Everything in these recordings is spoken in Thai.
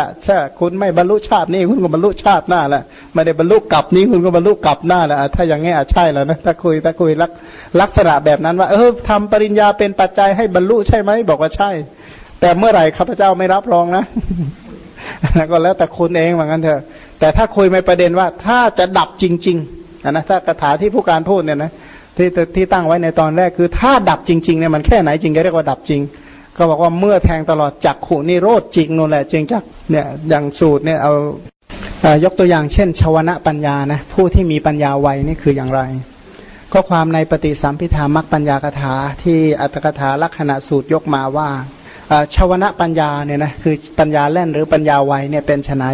ละใช่คุณไม่บรรลุชาตินี้คุณก็บรรลุชาติหน้าแหละไม่ได้บรรลุกลับนี้คุณก็บรรลุกลับหน้าแหละถ้าอย่างงี้อาจใช่แล้วนะถ้าคุยถ้าคุยลักลักษณะแบบนั้นว่า เออทำปริญญาเป็นปัจจัยให้บรรลุใช่ไหมบอกว่าใช่ แต่เมื่อไหร่ข้าพเจ้าไม่รับรองนะก็แล้วแต่คุณเองเหมือนกันเถอะ แต่ถ้าคุยในประเด็นว่าถ้าจะดับจริงๆนะถ้าคาถาที่ผู้การพูดเนี่ยนะที่ที่ตั้งไว้ในตอนแรกคือ ถ้าดับจริงๆเนี่ยมันแค่ไหนจริงจะเรียกว่าดับจริง ก็บอกว่าเมื่อแทงตลอดจักขุนิโรธจริงนู่นแหละจริงจักเนี่ยอย่างสูตรเนี่ยเอายกตัวอย่างเช่น ชวนะปัญญานะผู้ที่มีปัญญาไวนี่คืออย่างไรข้อความในปฏิสัมพิธามักปัญญากถาที่อัตถกถาลักษณะสูตรยกมาว่าชาวนะปัญญาเนี่ยนะคือปัญญาแล่นหรือปัญญาไวเนี่ยเป็นไน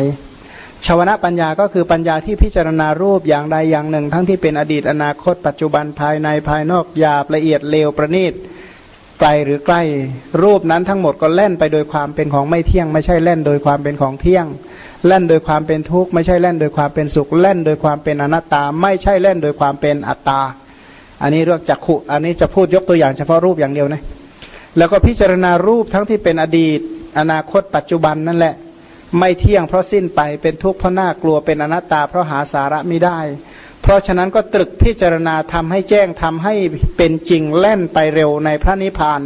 ชาวนะปัญญาก็คือปัญญาที่พิจารณารูปอย่างใดอย่างหนึ่ง ทั้งที่เป็นอดีตอนาคต ปัจจุบันภายในภายนอกหยาบละเอียดเลวประณีต ไกลหรือใกล้ รูปนั้นทั้งหมดก็เล่นไปโดยความเป็นของไม่เที่ยง ไม่ใช่เล่นโดยความเป็นของเที่ยงเล่นโดยความเป็นทุกข์ไม่ใช่เล่นโดยความเป็นสุขเล่นโดยความเป็นอนัตตา ไม่ใช่เล่นโดยความเป็นอัตตา อันนี้เรื่องจักขุอันนี้จะพูดยกตัวอย่างเฉพาะรูปอย่างเดียวนะแล้วก็พิจารณารูปทั้งที่เป็นอดีต อนาคตปัจจุบันนั่นแหละ ไม่เที่ยงเพราะสิ้นไปเป็นทุกข์เพราะน่ากลัวเป็นอนัตตาเพราะหาสาระไม่ได้ เพราะฉะนั้นก็ตรึกพิจารณาทำให้แจ้งทำให้เป็นจริงแล่นไปเร็วในพระนิพพาน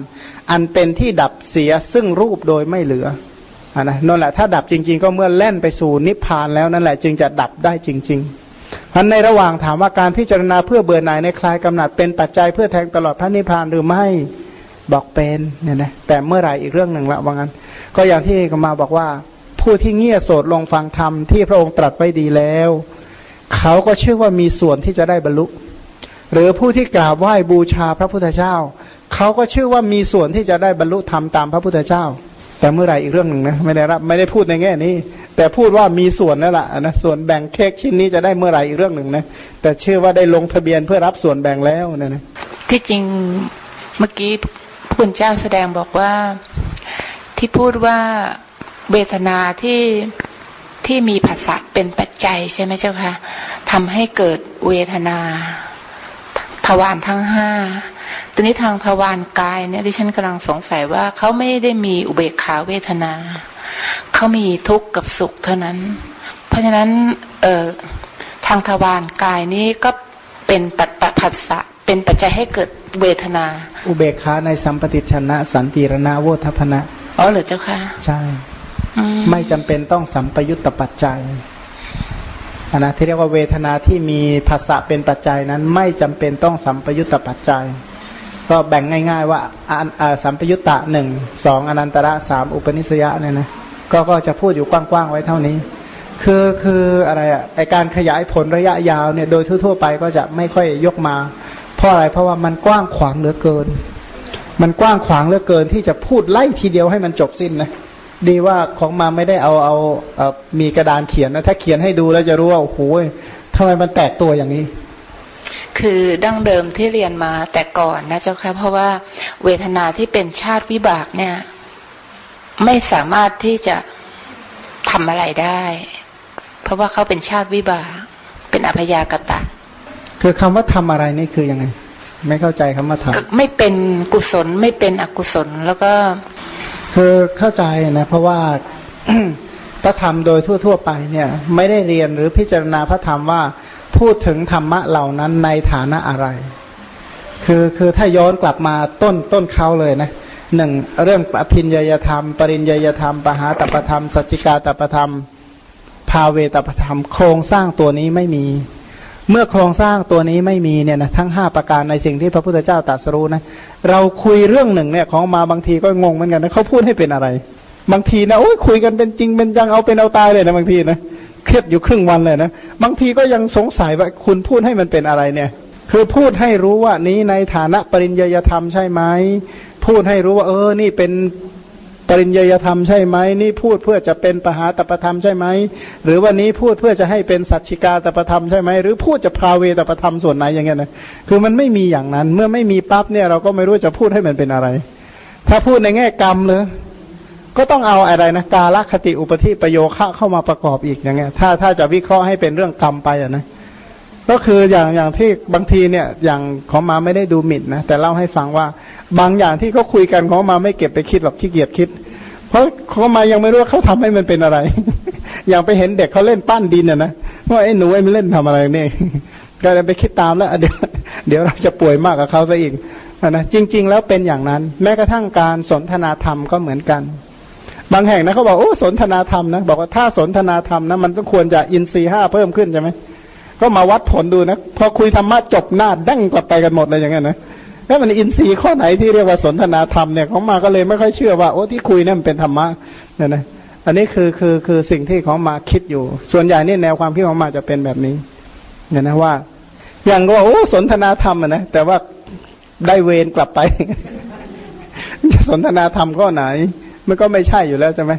อันเป็นที่ดับเสียซึ่งรูปโดยไม่เหลืออนนะนั่นแหละถ้าดับจริง ๆ ก็เมื่อแล่นไปสู่นิพพานแล้วนั่นแหละจึงจะดับได้จริงๆพันในระหว่างถามว่าการพิจารณาเพื่อเบื่อหน่ายในคลายกำหนัดเป็นปัจจัยเพื่อแทงตลอดพระนิพพานหรือไม่บอกเป็นเนี่ยนะแต่เมื่อไหร่อีกเรื่องหนึ่งละว่างั้น ก็อย่างที่กมาบอกว่า ผู้ที่เงี่ยโสดลงฟังธรรมที่พระองค์ตรัสไว้ดีแล้ว เขาก็เชื่อว่ามีส่วนที่จะได้บรรลุ หรือผู้ที่กราบไหว้บูชาพระพุทธเจ้า เขาก็เชื่อว่ามีส่วนที่จะได้บรรลุธรรมตามพระพุทธเจ้า แต่เมื่อไหร่อีกเรื่องหนึ่งนะไม่ได้รับไม่ได้พูดในแง่นี้ แต่พูดว่ามีส่วนนั่นแหละนะส่วนแบ่งเค้กชิ้นนี้จะได้เมื่อไหร่อีกเรื่องหนึ่งนะแต่เชื่อว่าได้ลงทะเบียนเพื่อรับส่วนแบ่งแล้วนะนะที่จริงเมื่อกี้พุณเจ้าแสดงบอกว่าที่พูดว่าเวทนาที่ ที่มีภาษาเป็นปัจจัยใช่ไหมเจ้าคะทำให้เกิดเวทนาทวารทั้งห้าตอนนี้ทางทวารกายเนี่ยที่ฉันกำลังสงสัยว่าเขาไม่ได้มีอุเบกขาเวทนา เขามีทุกข์กับสุขเท่านั้น เพราะฉะนั้น เออทางทวารกายนี้ก็เป็นปัจปัสสะเป็นปัจจัยให้เกิดเวทนา อุเบกขาในสัมปติชนะ สันติรณาโวทัพนะอ๋อเหรอเจ้าค่ะ ใช่ ไม่จำเป็นต้องสัมปยุตตปัจจัยนนะที่เรียกว่าเวทนาที่มีภาษะเป็นปัจจัยนั้น ไม่จำเป็นต้องสัมปยุตตปัจจัย ก็แบ่งง่าย ๆ ว่าสัมปยุตตะหนึ่งสองอนันตระสามอุปนิสยะเนี่ยนะก็ก็จะพูดอยู่กว้างๆไว้เท่านี้ คือคืออะไรอะไอการขยายผลระยะยาวเนี่ยโดยทั่วๆไปก็จะไม่ค่อยยกมา เพราะอะไรเพราะว่ามันกว้างขวางเหลือเกิน มันกว้างขวางเหลือเกินที่จะพูดไล่ทีเดียวให้มันจบสิ้นนะ ดีว่าของมาไม่ได้เอาเอาเอามีกระดานเขียนนะ ถ้าเขียนให้ดูแล้วจะรู้ว่าโอ้โหทำไมมันแตกตัวอย่างนี้ คือดั้งเดิมที่เรียนมาแต่ก่อนนะเจ้าค่ะเพราะว่าเวทนาที่เป็นชาติวิบากเนี่ย ไม่สามารถที่จะทำอะไรได้ เพราะว่าเขาเป็นชาติวิบากเป็นอภยากตะ คือคำว่าทำอะไรนี่คือยังไง ไม่เข้าใจคำว่าทำไม่เป็นกุศลไม่เป็นอกุศลแล้วก็ คือเข้าใจนะเพราะว่าพระธรรมโดยทั่ว ๆ ไปเนี่ย ไม่ได้เรียนหรือพิจารณาพระธรรมว่าพูดถึงธรรมะเหล่านั้นในฐานะอะไร คือคือถ้าย้อนกลับมาต้นต้นเขาเลยนะหนึ่งเรื่องอภินยยธรรม ปริญญยธรรม ปหาตปธรรม สัจจิกาตปธรรม ภาเวตปธรรม โครงสร้างตัวนี้ไม่มี เมื่อโครงสร้างตัวนี้ไม่มีเนี่ยนะทั้งห้าประการในสิ่งที่พระพุทธเจ้าตรัสรู้นะเราคุยเรื่องหนึ่งเนี่ยของมาบางทีก็งงเหมือนกันนะเขาพูดให้เป็นอะไร บางทีนะโอ้ยคุยกันเป็นจริงเป็นจังเอาเป็นเอาตายเลยนะบางทีนะเครียดอยู่ครึ่งวันเลยนะบางทีก็ยังสงสัยว่าคุณพูดให้มันเป็นอะไรเนี่ย คือพูดให้รู้ว่านี้ในฐานะปริญญาธรรมใช่ไหมพูดให้รู้ว่า เออ นี่เป็น ริญญาธรรมใช่ไหมนี่พูดเพื่อจะเป็นปหาตประธรรมใช่ไหมหรือว่านี้พูดเพื่อจะให้เป็นสัจฉิกาตประธรรมใช่ไหมหรือพูดจะพาเวตประธรรมส่วนไหนอย่างเงี้ยนะคือมันไม่มีอย่างนั้น เมื่อไม่มีปั๊บเนี่ยเราก็ไม่รู้จะพูดให้มันเป็นอะไร ถ้าพูดในแง่กรรมเลยก็ต้องเอาอะไรนะกาลคติอุปธิประโยคะเข้ามาประกอบอีกอย่างเงี้ยถ้าถ้าจะวิเคราะห์ให้เป็นเรื่องกรรมไปอะนะ ก็คืออย่างอย่างที่บางทีเนี่ย อย่างของมาไม่ได้ดูหมิ่นนะแต่เล่าให้ฟังว่า บางอย่างที่เขาคุยกันของมาไม่เก็บไปคิดหรอกขี้เกียจคิด เพราะเขามายังไม่รู้ว่าเขาทำให้มันเป็นอะไร อย่างไปเห็นเด็กเขาเล่นปั้นดินอะนะว่าไอ้หนูไอ้มันเล่นทำอะไรเนี่ยก็เลยไปคิดตามแล้วเดี๋ยวเดี๋ยวเราจะป่วยมากกับเขาซะอีกนะจริง ๆ แล้วเป็นอย่างนั้น แม้กระทั่งการสนทนาธรรมก็เหมือนกัน บางแห่งนะเขาบอกโอ้สนทนาธรรมนะบอกว่าถ้าสนทนาธรรมนะมันต้องควรจะอินทรีห้าเพิ่มขึ้นใช่ไหม ก็มาวัดผลดูนะ พอคุยธรรมะจบหน้าดั้งกลับไปกันหมดเลยอย่างเงี้ยนะแล้วมันอินทรีย์ข้อไหนที่เรียกว่าสนทนาธรรมเนี่ยเขามาก็เลยไม่ค่อยเชื่อว่าโอ้ที่คุยนี่มันเป็นธรรมะเนี่ยนะอันนี้คือคือคือสิ่งที่เขามาคิดอยู่ ส่วนใหญ่นี่แนวความคิดของมาจะเป็นแบบนี้เนี่ยนะว่า อย่างก็ว่าโอ้สนทนาธรรมนะแต่ว่าได้เวรกลับไปจะสนทนาธรรมข้อไหน มันก็ไม่ใช่อยู่แล้วใช่ไหม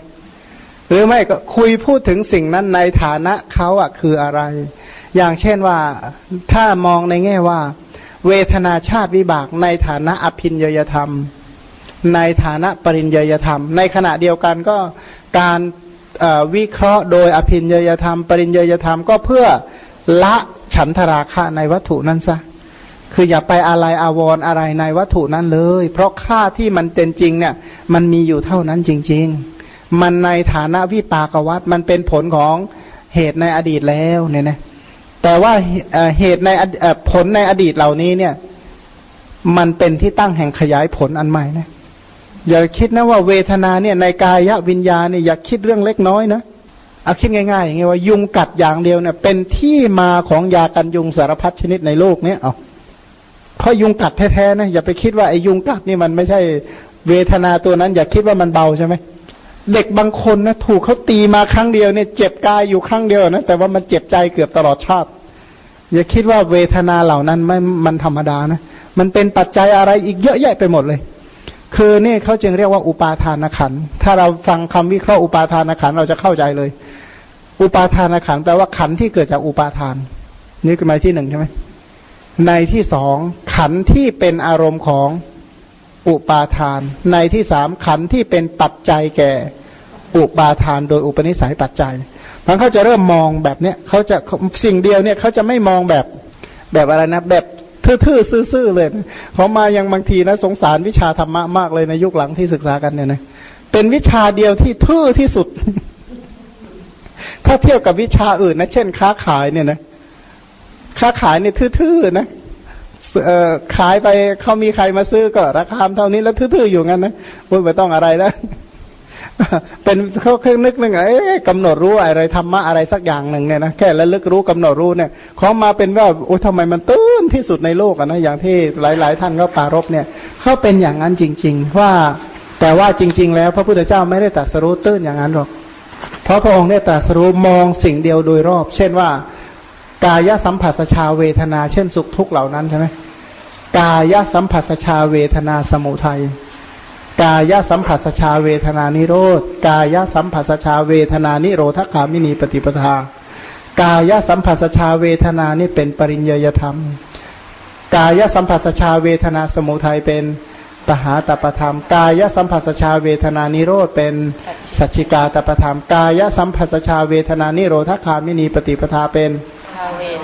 หรือไม่ก็คุยพูดถึงสิ่งนั้นในฐานะเขาอะคืออะไร อย่างเช่นว่าถ้ามองในแง่ว่า เวทนาชาติวิบากในฐานะอภินยยธรรม ในฐานะปริญญยธรรม ในขณะเดียวกันก็การวิเคราะห์โดยอภินยยธรรม ปริญญยธรรมก็เพื่อละฉันทราคะในวัตถุนั้นซะคืออย่าไปอะไรอาวรอะไรในวัตถุนั้นเลย เพราะค่าที่มันเป็นจริงเนี่ย มันมีอยู่เท่านั้นจริง ๆ มันในฐานะวิปากวัตมันเป็นผลของเหตุในอดีตแล้วเนี่ยนะแต่ว่าเหตุในผลในอดีตเหล่านี้เนี่ย มันเป็นที่ตั้งแห่งขยายผลอันใหม่นะอย่าคิดนะว่าเวทนาเนี่ยในกายวิญญาณเนี่ยอย่าคิดเรื่องเล็กน้อยนะเอาคิดง่ายๆอย่างเงี้ยว่ายุงกัดอย่างเดียวเนี่ย เป็นที่มาของยากันยุงสารพัดชนิดในโลกเนี้ยเอาเพราะยุงกัดแท้ๆนะอย่าไปคิดว่าไอ้ยุงกัดนี่มันไม่ใช่เวทนาตัวนั้น อย่าคิดว่ามันเบาใช่ไหม เด็กบางคนนะถูกเขาตีมาครั้งเดียวเนี่ยเจ็บกายอยู่ครั้งเดียวนะแต่ว่ามันเจ็บใจเกือบตลอดชาติ อย่าคิดว่าเวทนาเหล่านั้นไม่มันธรรมดานะ มันเป็นปัจจัยอะไรอีกเยอะแยะไปหมดเลย คือนี่เขาจึงเรียกว่าอุปาทานขันถ้าเราฟังคำวิเคราะห์อุปาทานขันเราจะเข้าใจเลย อุปาทานขันแปลว่าขันที่เกิดจากอุปาทาน นี่คือหมายที่หนึ่งใช่ไหมในที่สองขันที่เป็นอารมณ์ของ อุปาทาน ในที่สามขันที่เป็นปัจจัยแก่อุปาทานโดยอุปนิสัยปัจจัยมันเขาจะเริ่มมองแบบเนี้ยเขาจะสิ่งเดียวเนี่ยเขาจะไม่มองแบบแบบอะไรนะแบบทื่อๆซื่อๆเลยเขามายังบางทีนะสงสารวิชาธรรมะมากเลยในยุคหลังที่ศึกษากันเนี่ยนะเป็นวิชาเดียวที่ทื่อที่สุด ถ้าเทียบกับวิชาอื่นนะ เช่น ค้าขายเนี่ยนะ ค้าขายเนี่ยทื่อๆนะ ขายไปเขามีใครมาซื้อก็ราคาเท่านี้แล้วทื่อๆอยู่งั้นนะุ้ยไม่ต้องอะไรแล้วเป็นเขาเคยนึกนึงเอ๊ะกำหนดรู้อะไรธรรมะอะไรสักอย่างหนึ่งเนี่ยนะแค่ระลึกรู้กำหนดรู้เนี่ยเขามาเป็นว่าโอ้ทำไมมันตื้นที่สุดในโลกอะนะอย่างที่หลาย ๆ ท่านเขาปารบเนี่ยเขาเป็นอย่างนั้นจริง ๆ ว่าแต่ว่าจริง ๆ แล้ว พระพุทธเจ้าไม่ได้ตรัสรู้ตื้นอย่างนั้นหรอกเพราะพระองค์ได้ตรัสรู้มองสิ่งเดียวโดยรอบ เช่นว่า กายสัมผัสชาเวทนา เช่นสุขทุกข์เหล่านั้นใช่ไหมกายสัมผัสชาเวทนาสมุทัยกายสัมผัสชาเวทนานิโรธกายสัมผัสชาเวทนานิโรธคามินีปฏิปทากายสัมผัสชาเวทนานี่เป็นปริญญยธรรม กายสัมผัสชาเวทนาสมุทัยเป็นปหาตปธรรม กายสัมผัสชาเวทนานิโรธเป็นสัจจิกาตปธรรม กายสัมผัสชาเวทนานิโรธคามินีปฏิปทาเป็น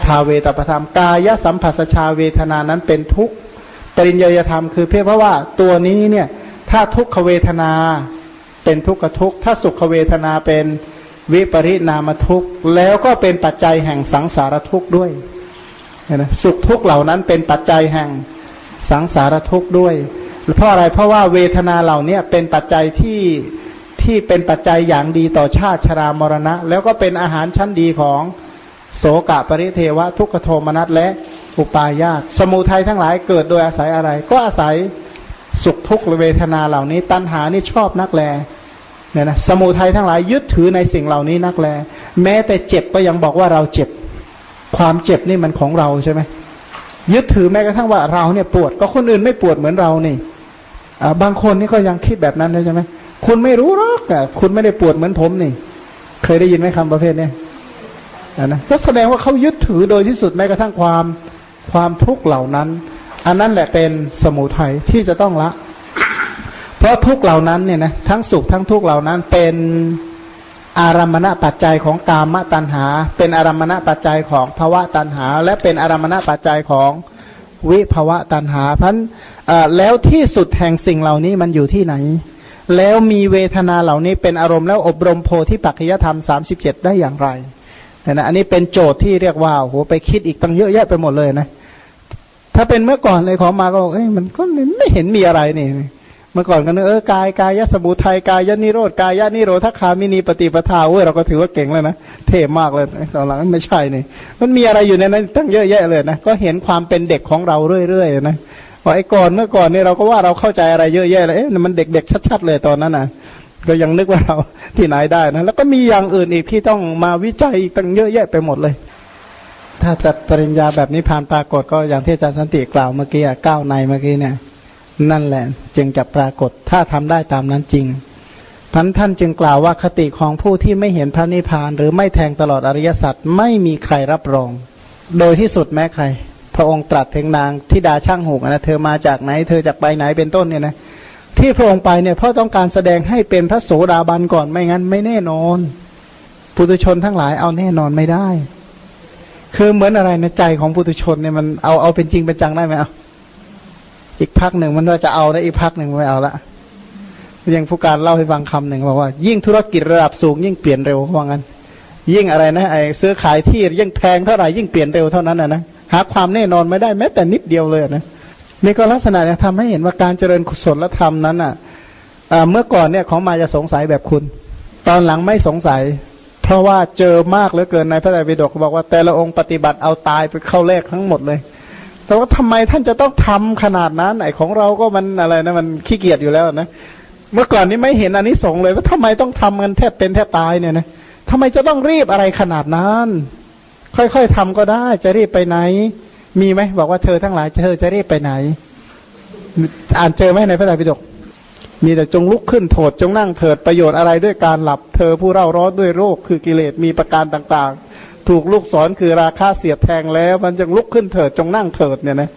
ภาเวตปธรรมกายสัมผัสชาเวทนานั้นเป็นทุกปริญญยธรรมคือเพียงเพราะว่าตัวนี้เนี่ย ถ้าทุกขเวทนาเป็นทุกขทุกถ้าสุขเวทนาเป็นวิปริณามทุกแล้วก็เป็นปัจจัยแห่งสังสารทุกข์ด้วยนะสุขทุกข์เหล่านั้นเป็นปัจจัยแห่งสังสารทุกข์ด้วยเพราะอะไรเพราะว่าเวทนาเหล่านี้เป็นปัจจัยที่ที่เป็นปัจจัยอย่างดีต่อชาติชรามรณะ แล้วก็เป็นอาหารชั้นดีของ โสกะปริเทวะทุกขโทมนัสและอุปาญาตสมุทัยทั้งหลายเกิดโดยอาศัยอะไร ก็อาศัยสุขทุกขเวทนาเหล่านี้ ตัณหานี่ชอบนักแลเนี่ยนะสมุทัยทั้งหลายยึดถือในสิ่งเหล่านี้นักแล แม้แต่เจ็บก็ยังบอกว่าเราเจ็บ ความเจ็บนี่มันของเราใช่ไหมยึดถือแม้กระทั่งว่าเราเนี่ยปวด ก็คนอื่นไม่ปวดเหมือนเรานี่บางคนนี่ก็ยังคิดแบบนั้นใช่ไหมคุณไม่รู้หรอกคุณไม่ได้ปวดเหมือนผมนี่ เคยได้ยินไหมคำประเภทนี้ นะก็แสดงว่าเขายึดถือโดยที่สุดแม้กระทั่งความความทุกข์เหล่านั้น อันนั้นแหละเป็นสมุทัยที่จะต้องละ เพราะทุกเหล่านั้นเนี่ยนะทั้งสุขทั้งทุกเหล่านั้นเป็นอารมณปัจจัยของกามตัณหา เป็นอารมณปัจจัยของภาวะตัณหา และเป็นอารมณปัจจัยของวิภาวะตัณหาพราะแล้วที่สุดแห่งสิ่งเหล่านี้มันอยู่ที่ไหน แล้วมีเวทนาเหล่านี้เป็นอารมณ์แล้วอบรมโพธิปัจจยธรรมสามสิบเจ็ดได้อย่างไร นะอันนี้เป็นโจทย์ที่เรียกว่าโหไปคิดอีกตั้งเยอะแยะไปหมดเลยนะ ถ้าเป็นเมื่อก่อนเลยของมาก็เอ้ยมันก็ไม่เห็นมีอะไรนี่เมื่อก่อนก็นึกเออกายกายยสมุทัยกายยนิโรธกายยนิโรธคามินีปฏิปทาเว้ยเราก็ถือว่าเก่งแล้วนะเท่มากเลยตอนหลังไม่ใช่นี่มันมีอะไรอยู่ในนั้นตั้งเยอะแยะเลยนะก็เห็นความเป็นเด็กของเราเรื่อยๆนะพอไอ้ก่อนเมื่อก่อนเนี่ยเราก็ว่าเราเข้าใจอะไรเยอะแยะเลยเอ๊ะมันเด็กๆชัด ๆ เลยตอนนั้นนะ ก็ยังนึกว่าเราที่ไหนได้นะ แล้วก็มีอย่างอื่นอีกที่ต้องมาวิจัยตั้งเยอะแยะไปหมดเลย ถ้าจัดปริญญาแบบนี้ผ่านปรากฏก็อย่างที่อาจารย์สันติกล่าวเมื่อกี้ก้าวในเมื่อกี้เนี่ย นั่นแหละ จึงจะปรากฏถ้าทำได้ตามนั้นจริงพันท่านจึงกล่าวว่าคติของผู้ที่ไม่เห็นพระนิพพาน หรือไม่แทงตลอดอริยสัจไม่มีใครรับรอง โดยที่สุดแม้ใคร พระองค์ตรัสถึงนางทิดาช่างหูกนะเธอมาจากไหน เธอจากไปไหนเป็นต้นเนี่ยนะ ที่พระองค์ไปเนี่ยเพราะต้องการแสดงให้เป็นพระโสดาบันก่อนไม่งั้น ไม่แน่นอนปุถุชนทั้งหลายเอาแน่นอนไม่ได้ คือเหมือนอะไรนะใจของปุถุชนเนี่ยมันเอาเอาเป็นจริงเป็นจังได้ไหมเอาอีกพักหนึ่งมันว่าจะเอาแล้วอีกพักหนึ่งไม่เอาละยังผู้การเล่าให้ฟังคำหนึ่งบอกว่า ยิ่งธุรกิจระดับสูง ยิ่งเปลี่ยนเร็วว่างั้น ยิ่งอะไรนะไอ้ซื้อขายที่ยิ่งแพงเท่าไหร่ยิ่งเปลี่ยนเร็วเท่านั้นนะนะหาความแน่นอนไม่ได้แม้แต่นิดเดียวเลยนะ นี่ก็ลักษณะเนี่ยทำให้เห็นว่าการเจริญกุศลธรรมนั้นอะเมื่อก่อนเนี่ยของมาจะสงสัยแบบคุณ ตอนหลังไม่สงสัย เพราะว่าเจอมากเหลือเกินในพระไตรปิฎกบอกว่าแต่ละองค์ปฏิบัติเอาตายไปเข้าเลขทั้งหมดเลย แต่ว่าทำไมท่านจะต้องทำขนาดนั้นไอ้ของเราก็มันอะไรนะมันขี้เกียจอยู่แล้วนะเมื่อก่อนนี้ไม่เห็นอันนี้สงเลย ว่าทำไมต้องทำกันแทบเป็นแทบตายเนี่ยนะทำไมจะต้องรีบอะไรขนาดนั้น ค่อยๆทำก็ได้จะรีบไปไหน มีไหมบอกว่าเธอทั้งหลายเธอจะรีบไปไหน อ่านเจอไหมในพระไตรปิฎกมีแต่จงลุกขึ้นโถดจงนั่งเถิดประโยชน์อะไรด้วยการหลับ เธอผู้เร่าร้อนด้วยโรคคือกิเลสมีประการต่างๆ ถูกลูกสอนคือราคาเสียบแทงแล้ว มันจะลุกขึ้นเถิดจงนั่งเถิดเนี่ยนะ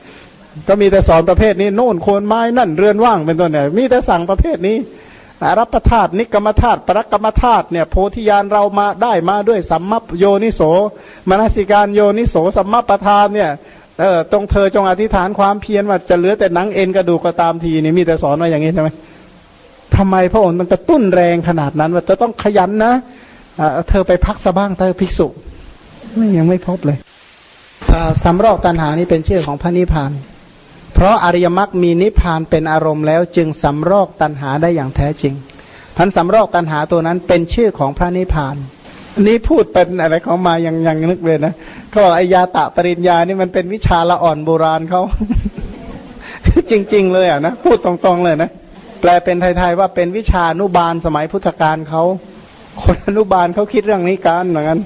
ก็มีแต่สอนประเภทนี้โน่นโคนไม้นั่นเรือนว่างเป็นต้นเนี่ยมีแต่สั่งประเภทนี้รับประทาตนิกรรมธาตุปรกรรมธาตุเนี่ยโพธิญาณเรามาได้มาด้วยสัมมัปโยนิโสมนสิการโยนิโสสัมมัปประธานเนี่ย เออตรงเธอจงอธิษฐานความเพียรว่าจะเหลือแต่หนังเอ็นกระดูกก็ตามทีนี่มีแต่สอนว่าอย่างนี้ใช่ไหมทำไมพระองค์มันกระตุ้นแรงขนาดนั้น ว่าจะต้องขยันนะเธอไปพักสะบ้างเธอภิกษุไม่ยังไม่พบเลยสำรอกตัณหานี้เป็นชื่อของพระนิพพาน เพราะอริยมรรคมีนิพพานเป็นอารมณ์แล้วจึงสำรอกตัณหาได้อย่างแท้จริงพันสำรอกตัณหาตัวนั้นเป็นชื่อของพระนิพพาน นี้พูดเป็นอะไรของมายังยังนึกเลยนะก็ไอยาตะปริญญานี่มันเป็นวิชาละอ่อนโบราณเขาจริง ๆ เลยอะนะพูดตรงๆเลยนะแปลเป็นไทยๆว่าเป็นวิชานุบาลสมัยพุทธกาลเขาคนอนุบาลเขาคิดเรื่องนี้กันเหมือนกัน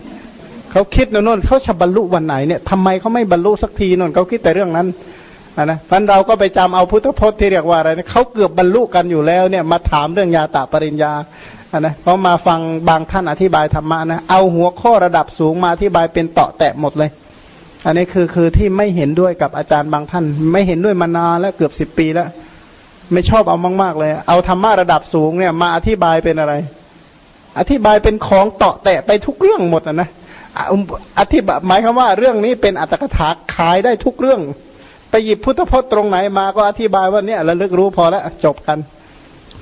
เขาคิดโน่นเขาจะบรรลุวันไหนเนี่ยทำไมเขาไม่บรรลุสักทีน่นเขาคิดแต่เรื่องนั้นนะพันเราก็ไปจำเอาพุทธพจน์ที่เรียกว่าอะไรนะเขาเกือบบรรลุกันอยู่แล้วเนี่ยมาถามเรื่องยาตาปริญญา นะเพราะมาฟังบางท่านอธิบายธรรมะนะเอาหัวข้อระดับสูงมาอธิบายเป็นเตาะแตะหมดเลย อันนี้คือคือที่ไม่เห็นด้วยกับอาจารย์บางท่าน ไม่เห็นด้วยมานานแล้วเกือบสิบปีแล้ว ไม่ชอบเอามาก ๆ เลย เอาธรรมะระดับสูงเนี่ย มาอธิบายเป็นอะไร อธิบายเป็นของเตาะแตะไปทุกเรื่องหมดนะอธิบายหมายคำว่าเรื่องนี้เป็นอัตถกถาขายได้ทุกเรื่อง ไปหยิบพุทธพจน์ตรงไหนมาก็อธิบายว่าเนี่ยระลึกรู้พอแล้วจบกัน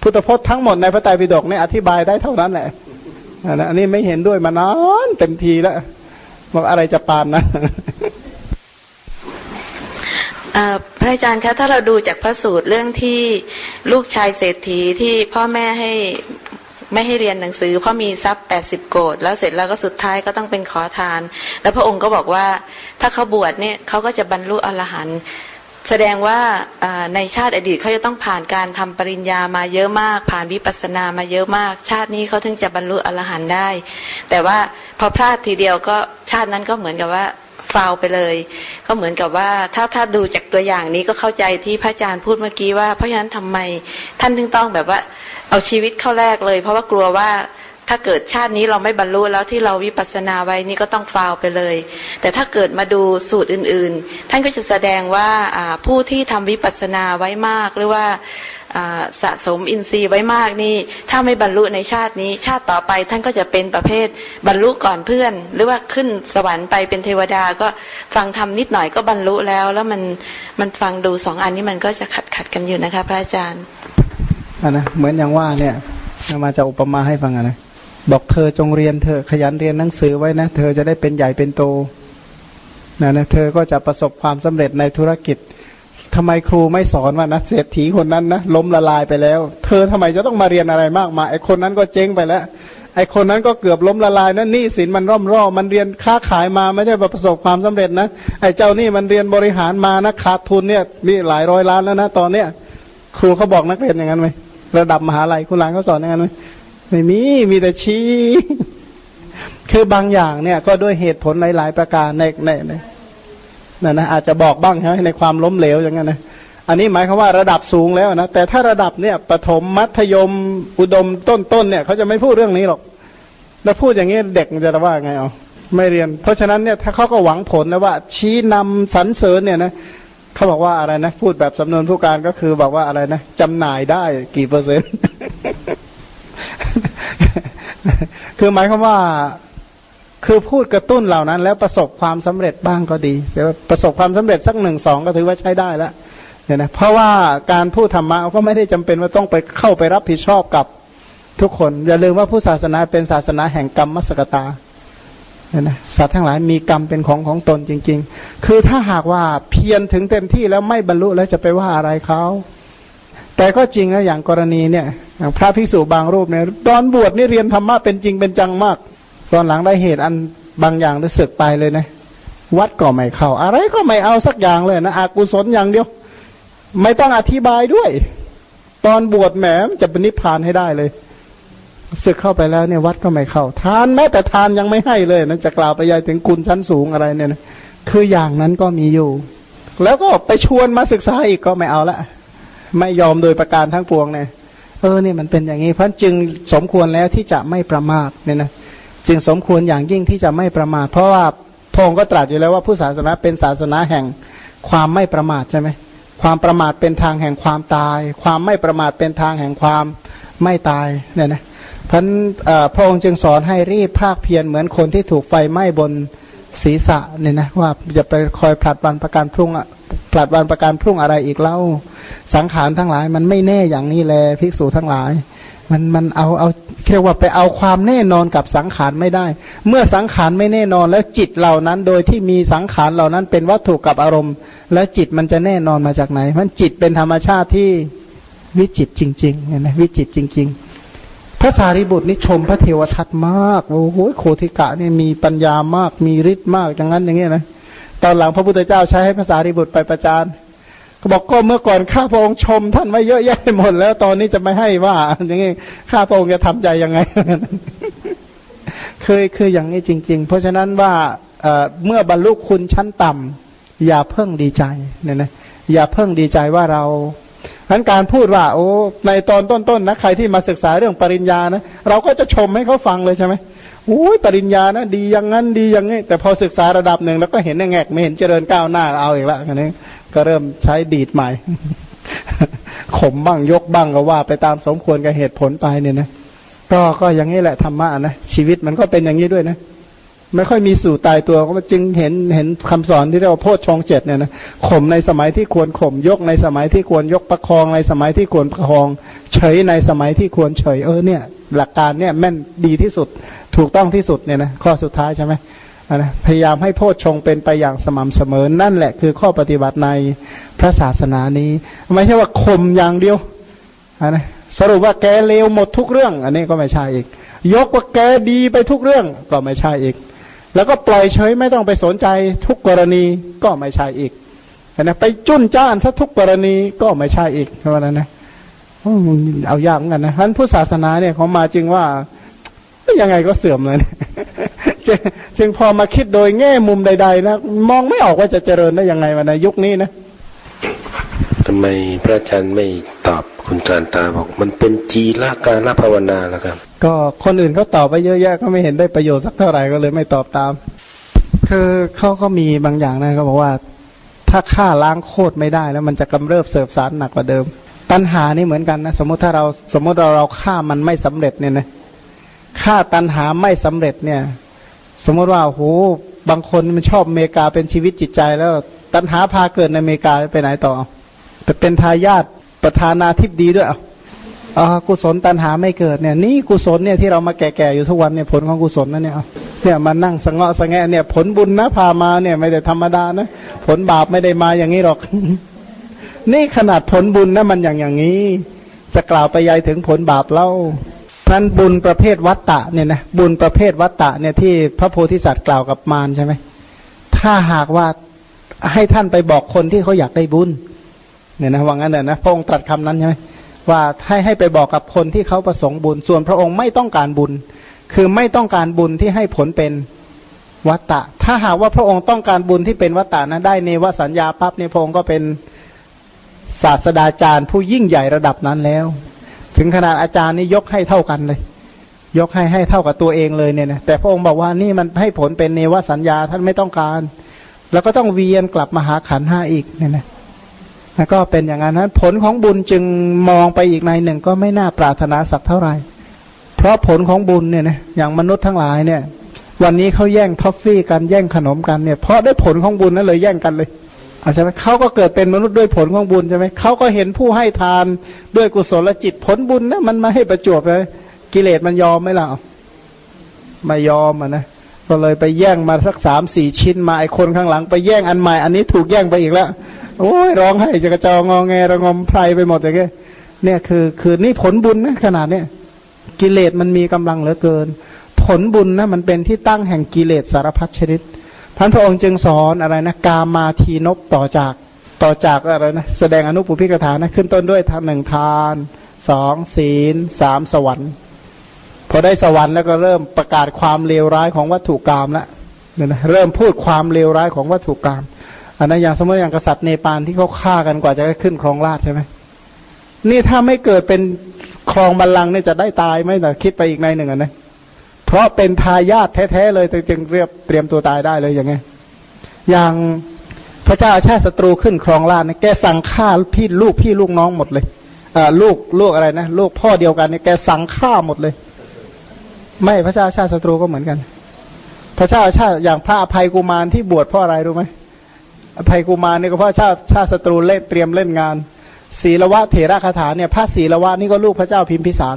พุทธพจน์ทั้งหมดในพระไตรปิฎกเนี่ยอธิบายได้เท่านั้นแหละอันนี้ไม่เห็นด้วยมานานเต็มทีแล้วบอกอะไรจะปานนะพระอาจารย์คะถ้าเราดูจากพระสูตรเรื่องที่ลูกชายเศรษฐีที่พ่อแม่ให้ไม่ให้เรียนหนังสือเพราะมีทรัพย์แปดสิบโกดแล้วเสร็จแล้วก็สุดท้ายก็ต้องเป็นขอทาน แล้วพระองค์ก็บอกว่าถ้าเขาบวชเนี่ยเขาก็จะบรรลุอรหันต์ แสดงว่าในชาติอดีตเขาจะต้องผ่านการทำปริญญามาเยอะมาก ผ่านวิปัสสนามาเยอะมาก ชาตินี้เขาถึงจะบรรลุอรหันต์ได้ แต่ว่าพอพลาดทีเดียวก็ชาตินั้นก็เหมือนกับว่าฟาวไปเลย ก็เหมือนกับว่าถ้าถ้าดูจากตัวอย่างนี้ก็เข้าใจที่พระอาจารย์พูดเมื่อกี้ว่า เพราะฉะนั้นทำไมท่านถึงต้องแบบว่า เอาชีวิตเข้าแรกเลย เพราะว่ากลัวว่า ถ้าเกิดชาตินี้เราไม่บรรลุแล้วที่เราวิปัสสนาไว้นี่ก็ต้องฟาวไปเลย แต่ถ้าเกิดมาดูสูตรอื่นๆ ท่านก็จะแสดงว่าผู้ที่ทำวิปัสสนาไว้มากหรือว่าสะสมอินทรีย์ไว้มากนี่ ถ้าไม่บรรลุในชาตินี้ ชาติต่อไปท่านก็จะเป็นประเภทบรรลุก่อนเพื่อน หรือว่าขึ้นสวรรค์ไปเป็นเทวดาก็ฟังทำนิดหน่อยก็บรรลุแล้ว แล้วมันมันฟังดูสองอันนี้มันก็จะขัดขัดกันอยู่นะคะ พระอาจารย์อะนะเหมือนอย่างว่าเนี่ยมาจะอุปมาให้ฟังอะนะ บอกเธอจงเรียนเธอขยันเรียนหนังสือไว้นะ เธอจะได้เป็นใหญ่เป็นโตนะนะเธอก็จะประสบความสำเร็จในธุรกิจทำไมครูไม่สอนว่านะเศรษฐีคนนั้นนะล้มละลายไปแล้ว เธอทำไมจะต้องมาเรียนอะไรมากมายไอคนนั้นก็เจ๊งไปแล้ว ไอคนนั้นก็เกือบล้มละลายนะหนี้สินมันร่อมร่อมันเรียนค้าขายมาไม่ใช่ประสบความสำเร็จนะไอเจ้านี่มันเรียนบริหารมานะขาดทุนเนี่ยมีหลายร้อยล้านแล้วนะตอนเนี้ย ครูเขาบอกนักเรียนอย่างนั้นไหมระดับมหาลัยคุณหลานเขาสอนอย่างนั้นไหม ไม่มีมีแต่ชี้ คือบางอย่างเนี่ย ก็ด้วยเหตุผลหลาย ๆ ประการในในในนั่นนะอาจจะบอกบ้างใช่ไหมในความล้มเหลวอย่างนั้นนะอันนี้หมายความว่าระดับสูงแล้วนะแต่ถ้าระดับเนี่ยปฐมมัธยมอุดมต้นๆเนี่ยเขาจะไม่พูดเรื่องนี้หรอกแล้วพูดอย่างนี้เด็กจะว่าไงเอาไม่เรียน เพราะฉะนั้นเนี่ยถ้าเขาก็หวังผลนะว่า ชี้นำสรรเสริญเนี่ยนะเขาบอกว่าอะไรนะ พูดแบบสำนวนผู้การก็คือบอกว่าอะไรนะจำหน่ายได้กี่เปอร์เซ็นต์ คือหมายความว่าคือพูดกระตุ้นเหล่านั้น แล้วประสบความสำเร็จบ้างก็ดีเดี๋ยวประสบความสำเร็จสักหนึ่งสองก็ถือว่าใช้ได้แล้วเนี่ยนะเพราะว่าการพูดธรรมะก็ไม่ได้จำเป็นว่าต้องไปเข้าไปรับผิดชอบกับทุกคน อย่าลืมว่าผู้ศาสนาเป็นศาสนาแห่งกรรมมสกตาเนี่ยนะสัตว์ทั้งหลายมีกรรมเป็นของของตนจริง ๆ คือถ้าหากว่าเพียรถึงเต็มที่แล้วไม่บรรลุแล้วจะไปว่าอะไรเขา แต่ก็จริงนะอย่างกรณีเนี่ย พระภิกษุบางรูปเนี่ยตอนบวชนี่เรียนธรรมะเป็นจริงเป็นจังมาก ตอนหลังได้เหตุอันบางอย่างได้สึกไปเลยนะ วัดก็ไม่เข้า อะไรก็ไม่เอาสักอย่างเลยนะอากุศลอย่างเดียว ไม่ต้องอธิบายด้วย ตอนบวชแหมจะเป็นนิพพานให้ได้เลยศึกเข้าไปแล้วเนี่ยวัดก็ไม่เข้า ทานแม้แต่ทานยังไม่ให้เลยนะจะกล่าวไปยายถึงคุณชั้นสูงอะไรเนี่ยนะคืออย่างนั้นก็มีอยู่ แล้วก็ไปชวนมาศึกษาอีกก็ไม่เอาละ ไม่ยอมโดยประการทั้งปวงเนี่ยเออเนี่ยมันเป็นอย่างนี้เพราะจึงสมควรแล้วที่จะไม่ประมาทเนี่ยนะจึงสมควรอย่างยิ่งที่จะไม่ประมาทเพราะว่าพงก็ตรัสอยู่แล้วว่าผู้ศาสนาเป็นศาสนาแห่งความไม่ประมาทใช่ไหมความประมาทเป็นทางแห่งความตาย ความไม่ประมาทเป็นทางแห่งความไม่ตายเนี่ยนะพันพระองค์จึงสอนให้รีบภาคเพียรเหมือนคนที่ถูกไฟไหม้บนศีรษะเนี่ยนะว่าจะไปคอยผลัดวันประกันพรุ่งอะ ผลัดวันประกันพรุ่งอะไรอีกเล่าสังขารทั้งหลาย มันไม่แน่อย่างนี้แลภิกษุทั้งหลาย มันมันเอาเอาเรียกว่าไปเอาความแน่นอนกับสังขารไม่ได้ เมื่อสังขารไม่แน่นอนแล้วจิตเหล่านั้น โดยที่มีสังขารเหล่านั้นเป็นวัตถุกับอารมณ์ แล้วจิตมันจะแน่นอนมาจากไหน มันจิตเป็นธรรมชาติที่วิจิตจริงๆเนี่ยนะวิจิตจริง ๆพระสารีบุตรนี่ชมพระเทวทัตมาก โอ้โหโคติกะเนี่ยมีปัญญามาก มีฤทธิ์มากอย่างนั้นอย่างเงี้ยนะ ตอนหลังพระพุทธเจ้าใช้ให้พระสารีบุตรไปประจานก็บอกก็เมื่อก่อนข้าพระองค์ชม ท่านไว้เยอะแยะหมดแล้ว ตอนนี้จะไม่ให้ว่าอย่างงี้ข้าพระองค์จะทำใจยังไง เคยคืออย่างนี้จริง ๆ เพราะฉะนั้นว่าเมื่อบรรลุคุณชั้นต่ำอย่าเพิ่งดีใจเนี่ยนะอย่าเพิ่งดีใจว่าเราทั้นการพูดว่าโอ้ในตอนต้นๆนะใครที่มาศึกษาเรื่องปริญญานะเราก็จะชมให้เขาฟังเลยใช่ไหม โอ้ยปริญญานะดีอย่างนั้นดีอย่างนี้ แต่พอศึกษาระดับหนึ่งแล้วก็เห็นแงกไม่เห็นเจริญก้าวหน้าเอาอีกล้วอันนี้ก็เริ่มใช้ดีดใหม่ขมบ้างยกบ้างก็ว่า ไปตามสมควรกับเหตุผลไปเนี่ยนะก็ก็อย่างนี้แหละธรรมะนะชีวิตมันก็เป็นอย่างนี้ด้วยนะไม่ค่อยมีสู่ตายตัวก็จึงเห็นเห็นคำสอนที่เรียกว่าโพชฌงเจ็ดเนี่ยนะข่มในสมัยที่ควรข่มยกในสมัยที่ควรยกประคองในสมัยที่ควรประคอง เฉยในสมัยที่ควรเฉยเออเนี่ยหลักการเนี่ยแม่นดีที่สุด ถูกต้องที่สุดเนี่ยนะข้อสุดท้ายใช่ไหมนะพยายามให้โพชฌงเป็นไปอย่างสม่ำเสมอ นั่นแหละคือข้อปฏิบัติในพระศาสนานี้ ไม่ใช่ว่าข่มอย่างเดียวนะสรุปว่าแกเลวหมดทุกเรื่อง อันนี้ก็ไม่ใช่อีก ยกว่าแกดีไปทุกเรื่องก็ไม่ใช่อีก แล้วก็ปล่อยเฉยไม่ต้องไปสนใจทุกกรณีก็ไม่ใช่อีกนะไปจุนจ้านซะทุกกรณีก็ไม่ใช่อีกเพราะนั้นนะ เอายากเหมือนกันนะท่านผู้ศาสนาเนี่ยเขามาจึงว่ายังไงก็เสื่อมเลยจึงพอมาคิดโดยแง่มุมใด ๆ นะ มองไม่ออกว่าจะเจริญได้ยังไงวะในยุคนี้นะทำไมพระอาจารย์ไม่ตอบคุณการตาบอก มันเป็นจีละการละภาวนาแล้วครับ ก็คนอื่นเขาตอบไปเยอะแยะก็ไม่เห็นได้ประโยชน์สักเท่าไหร่ก็เลยไม่ตอบตาม คือเขาก็มีบางอย่างนะเขาบอกว่า ถ้าฆ่าล้างโคตรไม่ได้แล้วมันจะกำเริบเสบสารหนักกว่าเดิม ปัญหานี่เหมือนกันนะสมมติถ้าเราสมมติเราเราฆ่ามันไม่สำเร็จเนี่ยนะฆ่าตันหาไม่สำเร็จเนี่ย สมมติว่าโหบางคนมันชอบอเมริกาเป็นชีวิตจิตใจแล้ว ตันหาพาเกิดในอเมริกาไปไหนต่อไปเป็นทายาทประธานาธิบดีด้วยอะอ๋อกุศลตัณหาไม่เกิดเนี่ย นี่กุศลเนี่ยที่เรามาแก่ๆอยู่ทุกวันเนี่ยผลของกุศลนั่นเนี่ยเนี่ยมานั่งสงเงาะสงแงเนี่ย ผลบุญนะพามาเนี่ย ไม่ได้ธรรมดานะผลบาปไม่ได้มาอย่างนี้หรอก นี่ขนาดผลบุญนะมันอย่างอย่างนี้ จะกล่าวไปยายถึงผลบาปเล่านั้นบุญประเภทวัตตะเนี่ยนะบุญประเภทวัตตะเนี่ยที่พระโพธิสัตว์กล่าวกับมารใช่ไหมถ้าหากว่าให้ท่านไปบอกคนที่เขาอยากได้บุญเนี่ยนะว่างั้นเนนะพระองค์ตรัสคำนั้นใช่ไหมว่าให้ให้ไปบอกกับคนที่เขาประสงค์บุญ ส่วนพระองค์ไม่ต้องการบุญ คือไม่ต้องการบุญที่ให้ผลเป็นวัตตะ ถ้าหากว่าพระองค์ต้องการบุญที่เป็นวัตตะนะได้เนวสัญญาปั๊บในพระองค์ก็เป็น ศาสดาจารย์ผู้ยิ่งใหญ่ระดับนั้นแล้ว ถึงขนาดอาจารย์นี่ยกให้เท่ากันเลย ยกให้ให้เท่ากับตัวเองเลยเนี่ยนะแต่พระองค์บอกว่านี่มันให้ผลเป็นเนวสัญญาท่านไม่ต้องการ แล้วก็ต้องเวียนกลับมาหาขันห้าอีกเนี่ยนะแล้วก็เป็นอย่างนั้นผลของบุญจึงมองไปอีกในหนึ่งก็ไม่น่าปรารถนาสักเท่าไหร่ เพราะผลของบุญเนี่ยนะอย่างมนุษย์ทั้งหลายเนี่ย วันนี้เขาแย่งท็อฟฟี่กันแย่งขนมกันเนี่ยเพราะได้ผลของบุญนั่นเลยแย่งกันเลย ใช่ไหมเขาก็เกิดเป็นมนุษย์ด้วยผลของบุญใช่ไหมเขาก็เห็นผู้ให้ทานด้วยกุศลจิตผลบุญนะมันมาให้ประจวบเลยกิเลสมันยอมไหมล่ะไม่ยอมอะนะก็เลยไปแย่งมาสักสามสี่ชิ้นมาไอคนข้างหลัง ไปแย่งอันใหม่อันนี้ถูกแย่งไปอีกแล้วโอ้ยร้องให้จะกระจองงอแงระงมไพรไปหมดเลยแกเนี่ยคือคือนี่ผลบุญนะขนาดเนี้ยกิเลสมันมีกำลังเหลือเกิน ผลบุญนะมันเป็นที่ตั้งแห่งกิเลสสารพัดชนิด พันพระองค์จึงสอนอะไรนะกามาทีนบต่อจากต่อจากอะไรนะแสดงอนุปุพิกถานะขึ้นต้นด้วยทานหนึ่งทานสองศีลสามสวรรค์ พอได้สวรรค์แล้วก็เริ่มประกาศความเลวร้ายของวัตถุกรรมล้วเนี่ยนะเริ่มพูดความเลวร้ายของวัตถุกรรมอันนั้นอย่างสมมติอย่างกษัตริย์เนปาลที่เขาฆ่ากันกว่าจะขึ้นครองราชใช่ไหมนี่ถ้าไม่เกิดเป็นครองบัลลังก์เนี่ยจะได้ตายไหมแต่คิดไปอีกในหนึ่งอะนะ ราะเป็นทายาทแท้ๆเลยจึงเรียบเตรียมตัวตายได้เลยอย่างไงอย่างพระเจ้าอาชาติศัตรูขึ้นครองราชเนี่ยแกสั่งฆ่าพี่ลูกพี่ลูกน้องหมดเลยอ่าลูกลูกอะไรนะลูกพ่อเดียวกันเนี่ยแกสั่งฆ่าหมดเลย ไม่พระเจ้าอาชาติศัตรูก็เหมือนกัน พระเจ้าอาชาติอย่างพระอภัยกุมารที่บวชเพราะอะไรรู้ไหมอภัยกุมารเนี่ยก็เพราะชาติชาติศัตรูเล่นเตรียมเล่นงาน ศีลวะเถระคาถาเนี่ยพระศีลวะนี่ก็ลูกพระเจ้าพิมพิสาร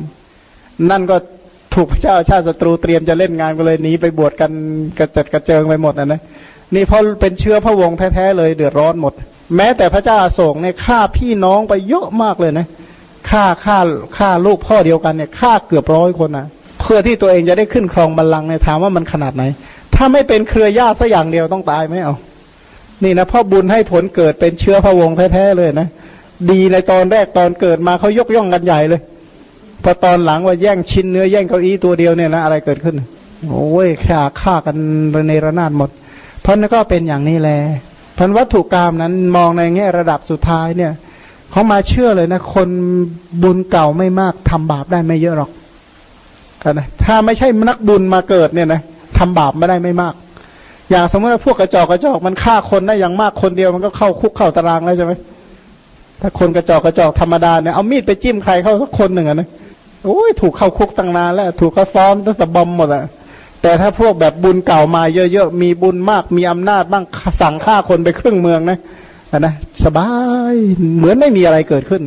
นั่นก็ ถูกพระเจ้าชาติศัตรูเตรียมจะเล่นงานก็เลยหนีไปบวชกันกระจัดกระเจิงไปหมดนะนะนี่เพราะเป็นเชื้อพระวงศ์แท้ๆเลยเดือดร้อนหมด แม้แต่พระเจ้าอาโศกเนี่ยฆ่าพี่น้องไปเยอะมากเลยนะฆ่าฆ่าฆ่าลูกพ่อเดียวกันเนี่ยฆ่าเกือบร้อยคนนะเพื่อที่ตัวเองจะได้ขึ้นครองบัลลังก์เนี่ยถามว่ามันขนาดไหน ถ้าไม่เป็นเครือญาติสักอย่างเดียวต้องตายไหมเอานี่นะพ่อบุญให้ผลเกิดเป็นเชื้อพระวงศ์แท้ๆเลยนะดีในตอนแรกตอนเกิดมาเขายกย่องกันใหญ่เลย อตอนหลังว่าแย่งชิ้นเนื้อแย่งเก้าอี้ตัวเดียวเนี่ยนะอะไรเกิดขึ้น โอ้ยฆ่าฆ่ากันในระนาดหมด เพราะนั่นก็เป็นอย่างนี้แหละพันวัตถุกรรมนั้นมองในแง่ระดับสุดท้ายเนี่ยเขามาเชื่อเลยนะ คนบุญเก่าไม่มากทำบาปได้ไม่เยอะหรอกนะถ้าไม่ใช่นักบุญมาเกิดเนี่ยนะทำบาปไม่ได้ไม่มาก อย่างสมมติว่าพวกกระจอกกระจอกมันฆ่าคนได้อย่างมากคนเดียวมันก็เข้าคุกเข้าตารางแล้วใช่ไหมถ้าคนกระจอกกระจอกธรรมดาเนี่ยเอามีดไปจิ้มใครเข้าสักคนหนึ่งอะนะ โอ้ยถูกเข้าคุกตั้งนานแล้ว ถูกเขาฟ้องตั้งแต่บอมหมดอะแต่ถ้าพวกแบบบุญเก่ามาเยอะๆมีบุญมากมีอำนาจบ้างสั่งฆ่าคนไปครึ่งเมืองนะนะสบายเหมือนไม่มีอะไรเกิดขึ้น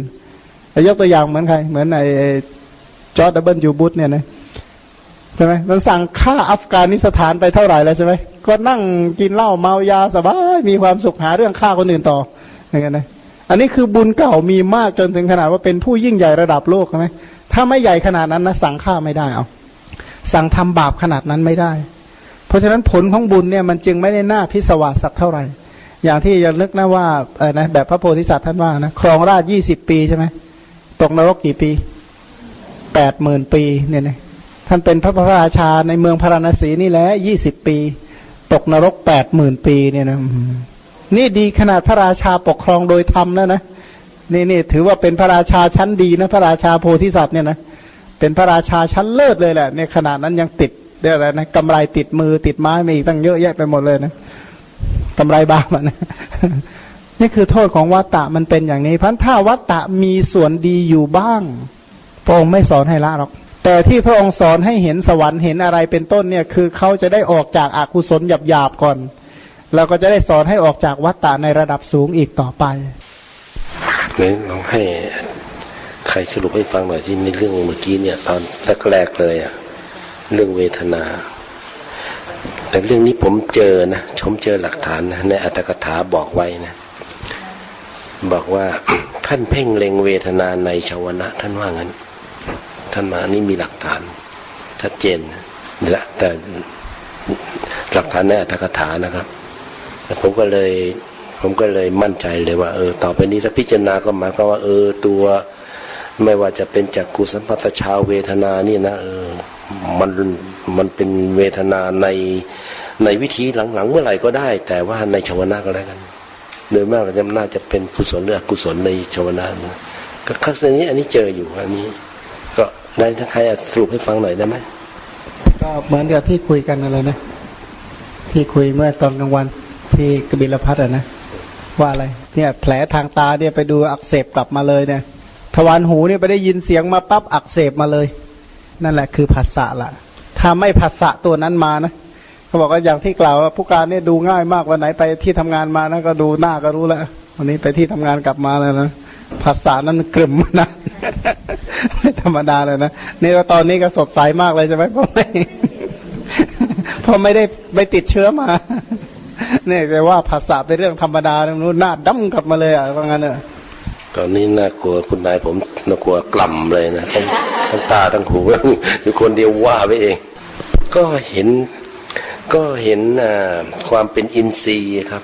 ยกตัวอย่างเหมือนใคร เหมือนไอ้จอร์ดดับเบิลยูบุชเนี่ยนะใช่ไหมมันสั่งฆ่าอัฟกานิสถานไปเท่าไหร่แล้วใช่ไหมก็นั่งกินเหล้าเมายาสบายมีความสุขหาเรื่องฆ่าคนอื่นต่ออย่างเงี้ยนะอันนี้คือบุญเก่ามีมากจนถึงขนาดว่าเป็นผู้ยิ่งใหญ่ระดับโลกใช่ไหม ถ้าไม่ใหญ่ขนาดนั้นนะสั่งฆ่าไม่ได้เอาสั่งทำบาปขนาดนั้นไม่ได้ เพราะฉะนั้นผลของบุญเนี่ยมันจึงไม่ได้หน่าพิศวาสสักเท่าไหร่อย่างที่ยังนึกนะว่าเออนะแบบพระโพธิสัตว์ท่านว่านะครองราชยี่สิบปีใช่ไหมตกนรกกี่ปีแปดหมื่นปีเนี่ยนะท่านเป็นพระพระราชาในเมืองพาราณสีนี่แหละยี่สิบปี ตกนรกแปดหมื่นปีเนี่ยนะนี่ดีขนาดพระราชาปกครองโดยธรรมแล้วนะ นี่นี่ถือว่าเป็นพระราชาชั้นดีนะพระราชาโพธิสัตว์เนี่ยนะเป็นพระราชาชั้นเลิศเลยแหละ ในขนาดนั้นยังติดเรียกอะไรนะกำไรติดมือติดไม้มีตั้งเยอะแยะไปหมดเลยนะกำไรบาปนะนี่คือโทษของวัตตะมันเป็นอย่างนี้ พันถ้าวัตตะมีส่วนดีอยู่บ้างพระองค์ไม่สอนให้ละหรอก แต่ที่พระองค์สอนให้เห็นสวรรค์เห็นอะไรเป็นต้นเนี่ย คือเขาจะได้ออกจากอากุศลหยาบๆก่อนเราก็จะได้สอนให้ออกจากวัฏฏะในระดับสูงอีกต่อไป เนี่ยลองให้ใครสรุปให้ฟังหน่อยที่ในเรื่องเมื่อกี้เนี่ย ตอนแรกๆเลยอะเรื่องเวทนา แต่เรื่องนี้ผมเจอนะชมเจอหลักฐานนะในอัตถกถาบอกไว้นะบอกว่าท่านเพ่งเล็งเวทนาในชาวนะ ท่านว่างั้น ท่านมานี่มีหลักฐานชัดเจนนะแต่หลักฐานในอัตถกถานะครับผมก็เลย ผมก็เลยมั่นใจเลยว่า เออ ต่อไปนี้ถ้าพิจารณาก็หมายความว่า เออ ตัวไม่ว่าจะเป็นจากกุสัมพัตชาวเวทนานี่นะเออ มันมันเป็นเวทนาในในวิธีหลังๆเมื่อไหร่ก็ได้ แต่ว่าในชาวนาก็แล้วกันโดยมากก็จะน่าจะเป็นกุศลหรืออกุศลในชาวนานะก็ครั้งนี้อันนี้เจออยู่อันนี้ ก็ได้ถ้าใครสรุปให้ฟังหน่อยได้ไหมก็เหมือนกับที่คุยกันอะไรนะที่คุยเมื่อตอนกลางวันที่กบิลพัทอะนะ ว่าอะไร เนี่ย แผลทางตาเนี่ยไปดูอักเสบกลับมาเลยเนี่ยทวารหูเนี่ยไปได้ยินเสียงมาปั๊บอักเสบมาเลย นั่นแหละคือภาษาละถ้าไม่ภาษาตัวนั้นมานะเขาบอกว่าอย่างที่กล่าวว่าผู้การเนี่ยดูง่ายมากวันไหนไปที่ทำงานมานะก็ดูหน้าก็รู้แล้ววันนี้ไปที่ทำงานกลับมาแล้วนะภาษานั้นกลุ่มนะไม่ธรรมดาเลยนะนี่ก็ตอนนี้ก็สดใสมากเลยใช่ไหมเพราะไม่เพราะไม่ได้ไม่ติดเชื้อมา เนี่ยแปลว่าภาษาเป็นเรื่องธรรมดาตรงนู้นหน้าดำกลับมาเลยอะว่างั้นเนอะตอนนี้น่ากลัวคุณนายผมน่ากลัวกล่ำเลยนะทั้งทั้งตาทั้งหูอยู่คนเดียวว่าไปเอง ก็เห็นก็เห็นความเป็นอินทรีย์ครับ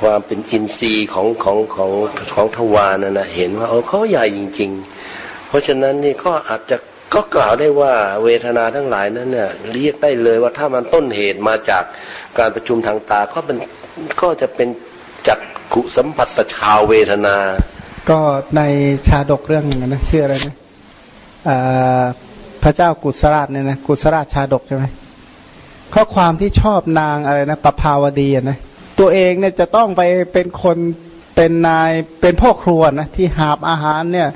ความเป็นอินทรีย์ของของของของทวารนั่นนะเห็นว่าเออเขาใหญ่จริง ๆ เพราะฉะนั้นนี่ก็อาจจะ ก็กล่าวได้ว่าเวทนาทั้งหลายนั้นเนี่ยเรียกได้เลยว่าถ้ามันต้นเหตุมาจากการประชุมทางตาก็เป็นก็จะเป็นจักขุสัมผัสประชาวเวทนา ก็ในชาดกเรื่องนึงนะชื่ออะไรนะพระเจ้ากุศราชเนี่ยนะกุศราชชาดกใช่ไหมข้อความที่ชอบนางอะไรนะปภาวดีนะตัวเองเนี่ยจะต้องไปเป็นคน เป็นนายเป็นพ่อครัวนะที่หาบอาหารเนี่ย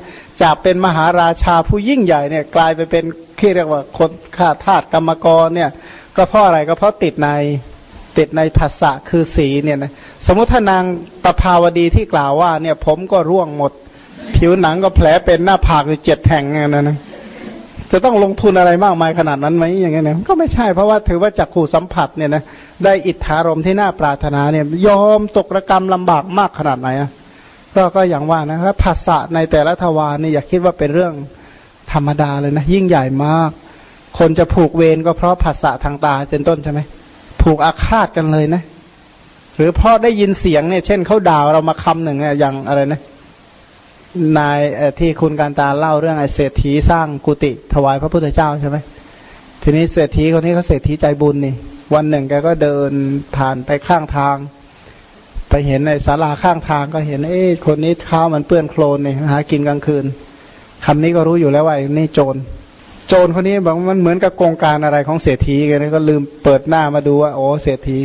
จากเป็นมหาราชาผู้ยิ่งใหญ่เนี่ยกลายไปเป็นที่เรียกว่าคนข้าทาสกรรมกรเนี่ย ก็เพราะอะไรก็เพราะติดในติดในภาษะคือสีเนี่ยนะสมมติถ้านางตภาวดีที่กล่าวว่าเนี่ยผมก็ร่วงหมด ผิวหนังก็แผลเป็นหน้าผากอยู่เจ็ดแห่งนะนะ จะต้องลงทุนอะไรมากมายขนาดนั้นไหมอย่างเงี้ยก็ไม่ใช่เพราะว่าถือว่าจักขู่สัมผัสเนี่ยนะได้อิทธารมที่น่าปรารถนาเนี่ยยอมตกระกรรมลำบากมากขนาดไหนอะก็ก็อย่างว่านะครับภาษะในแต่ละทวารนี่อย่าคิดว่าเป็นเรื่องธรรมดาเลยนะยิ่งใหญ่มาก คนจะผูกเวรก็เพราะภาษะทางตาเป็นต้นใช่ไหมผูกอาฆาตกันเลยนะ หรือเพราะได้ยินเสียงเนี่ย เช่นเขาด่าเรามาคำหนึ่งอย่างอะไรนะ นายที่คุณการตาเล่าเรื่องไอ้เศรษฐีสร้างกุฏิถวายพระพุทธเจ้าใช่ไหมทีนี้เศรษฐีคนนี้เขาเศรษฐีใจบุญนี่วันหนึ่งแกก็เดินผ่านไปข้างทาง ไปเห็นในศาลาข้างทางก็เห็นเอ้คนนี้เท้าวมันเปื้อนโคลนนี่หากินกลางคืนคำนี้ก็รู้อยู่แล้วว่านี่โจร โจรคนนี้บอกมันเหมือนกับโกงการอะไรของเศรษฐีกันก็ลืมเปิดหน้ามาดูว่าโอ้เศรษฐี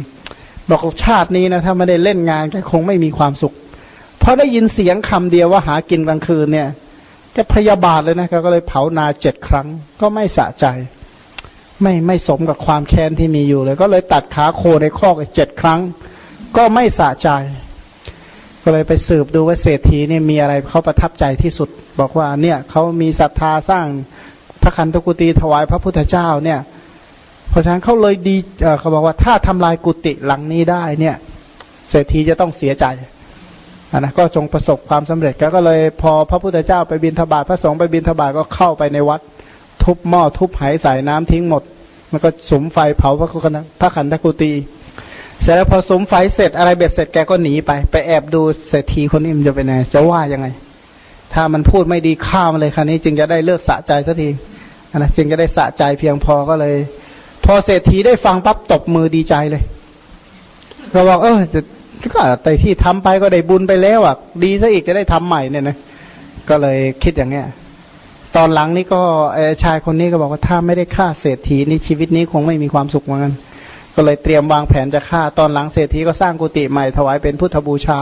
บอกชาตินี้นะถ้าไม่ได้เล่นงานแกคงไม่มีความสุข เพราะได้ยินเสียงคำเดียวว่าหากินกลางคืนเนี่ยแกพยาบาทเลยนะก็เลยเผานาเจ็ดครั้ง ก็ไม่สะใจ ไม่ไม่สมกับความแค้นที่มีอยู่เลย ก็เลยตัดขาโคในคอกเจ็ดครั้ง ก็ไม่สะใจ ก็เลยไปสืบดูว่าเศรษฐีเนี่ยมีอะไรเขาประทับใจที่สุด บอกว่าเนี่ยเขามีศรัทธาสร้างพระคันตกุฏิถวายพระพุทธเจ้าเนี่ย เพราะฉะนั้นเขาเลยดีเขาบอกว่าถ้าทำลายกุฏิหลังนี้ได้เนี่ย เศรษฐีจะต้องเสียใจ นะก็จงประสบความสำเร็จก็เลยพอพระพุทธเจ้าไปบินทบาทพระสงฆ์ไปบินทบาทก็เข้าไปในวัด ทุบหม้อทุบไหใส่น้ำทิ้งหมด มันก็สมไฟเผาพระคันพระคันตกุฏิเสร็จแล้วพอสมไฟเสร็จอะไรเบ็ดเสร็จแกก็หนีไป ไปแอบดูเศรษฐีคนนี้มันจะเป็นไงจะว่ายังไง ถ้ามันพูดไม่ดีข้ามเลยคราวนี้ จึงจะได้เลิกสะใจสักทีนะจึงจะได้สะใจเพียงพอก็เลย พอเศรษฐีได้ฟังปั๊บตบมือดีใจเลยเราบอกเออจะ ก็แต่ที่ทำไปก็ได้บุญไปแล้วอะ ดีซะอีกจะได้ทำใหม่เนี่ยนะก็เลยคิดอย่างเงี้ย ตอนหลังนี้ก็ชายคนนี้ก็บอกว่าถ้าไม่ได้ฆ่าเศรษฐีนี่ชีวิตนี้คงไม่มีความสุขเหมือนกันก็เลยเตรียมวางแผนจะฆ่าตอนหลังเศรษฐีก็สร้างกุฏิใหม่ถวายเป็นพุทธบูชา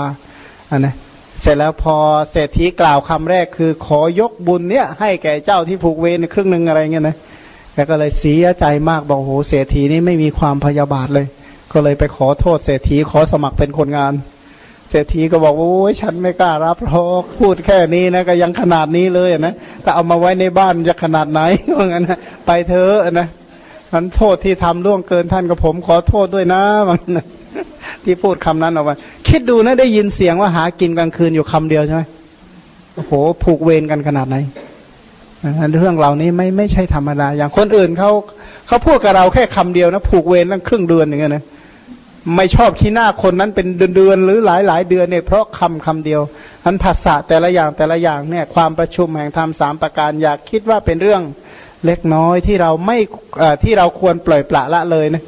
อันนะเสร็จแล้วพอเศรษฐีกล่าวคำแรกคือขอยกบุญเนี้ยให้แก่เจ้าที่ผูกเวรครึ่งหนึ่งอะไรเงี้ยนะแกก็เลยเสียใจมากบอกโหเศรษฐีนี่ไม่มีความพยาบาทเลย ก็เลยไปขอโทษเศรษฐีขอสมัครเป็นคนงาน เศรษฐีก็บอกว่าโอ้ยฉันไม่กล้ารับหรอกพูดแค่นี้นะก็ยังขนาดนี้เลยนะแต่เอามาไว้ในบ้านจะขนาดไหนว่างั้นนะไปเถอะนะมันโทษที่ทำล่วงเกินท่านกับผมขอโทษด้วยนะว่างั้นที่พูดคำนั้นออกมาคิดดูนะได้ยินเสียงว่าหากินกลางคืนอยู่คำเดียวใช่ไหมโอ้โหผูกเวรกันขนาดไหนเรื่องเหล่านี้ไม่ไม่ใช่ธรรมดาอย่างคนอื่นเขาเขาพูดกับเราแค่คำเดียวนะ ผูกเวรตั้งครึ่งเดือนอย่างเงี้ยนะ ไม่ชอบขี้หน้าคนนั้นเป็นเดือนๆหรือหลายหลายเดือนเนี่ยเพราะคำคำเดียวอันภาษาแต่ละอย่างแต่ละอย่างเนี่ยความประชุมแห่งธรรมสามประการอยากคิดว่าเป็นเรื่องเล็กน้อยที่เราไม่ที่เราควรปล่อยปละละเลยนะ